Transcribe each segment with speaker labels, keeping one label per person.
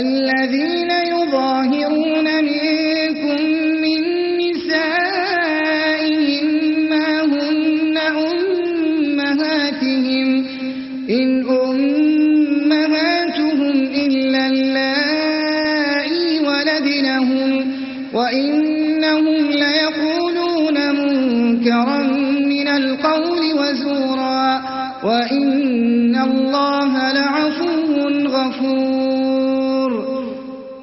Speaker 1: الذين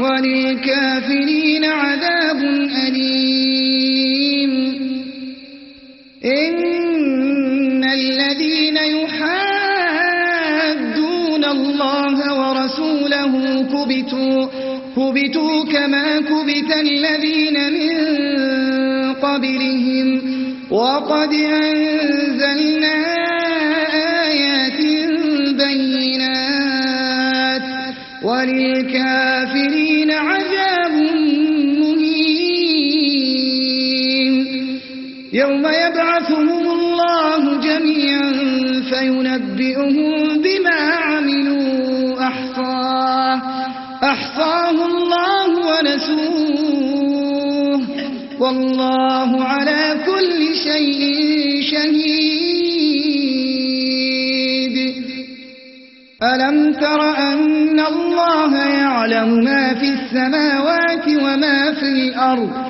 Speaker 1: وللكافرين عذاب أليم إن الذين يحادون الله ورسوله كبتوا, كبتوا كما كبت الذين من قبلهم وقد أنزلوا يبعثهم الله جميعا فينبئهم بما عملوا أحصاه أحصاه الله ونسوه والله على كل شيء شهيد ألم تر أن الله يعلم ما في السماوات وما في الأرض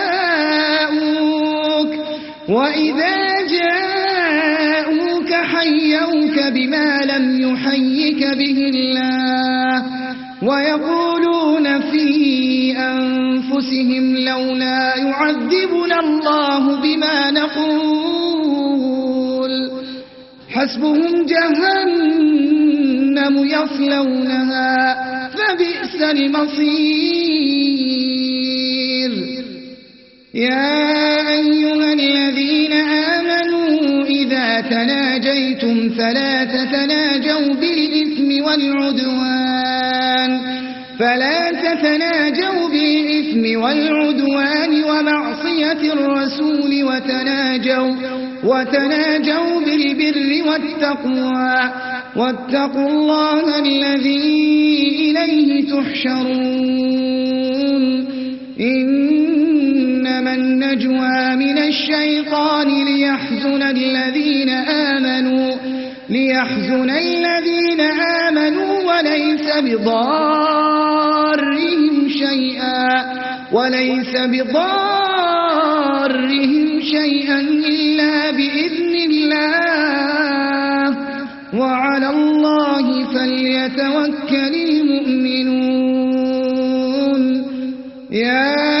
Speaker 1: وإذا جاءوك حيوك بما لم يحيك به الله ويقولون في أنفسهم لولا يعذبنا الله بما نقول حسبهم جهنم يصلونها فبئس المصير يا تناجيتم فلا تتناجوا بالإثم والعدوان فلا تتناجوا بالإثم والعدوان ومعصية الرسول وتناجوا وتناجوا بالبر والتقوى واتقوا الله الذي إليه تحشرون إن النجوى من الشيطان ليحزن الذين آمنوا ليحزن الذين آمنوا وليس بضارهم شيئا وليس بضارهم شيئا إلا بإذن الله وعلى الله فليتوكل المؤمنون يا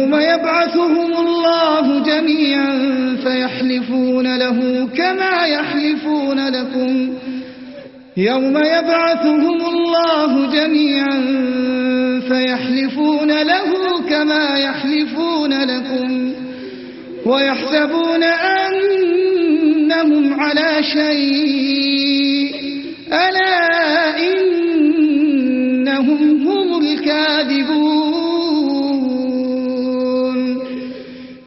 Speaker 1: يوم يبعثهم الله جميعا فيحلفون له كما يحلفون لكم يوم يبعثهم الله جميعا فيحلفون له كما يحلفون لكم ويحسبون أنهم على شيء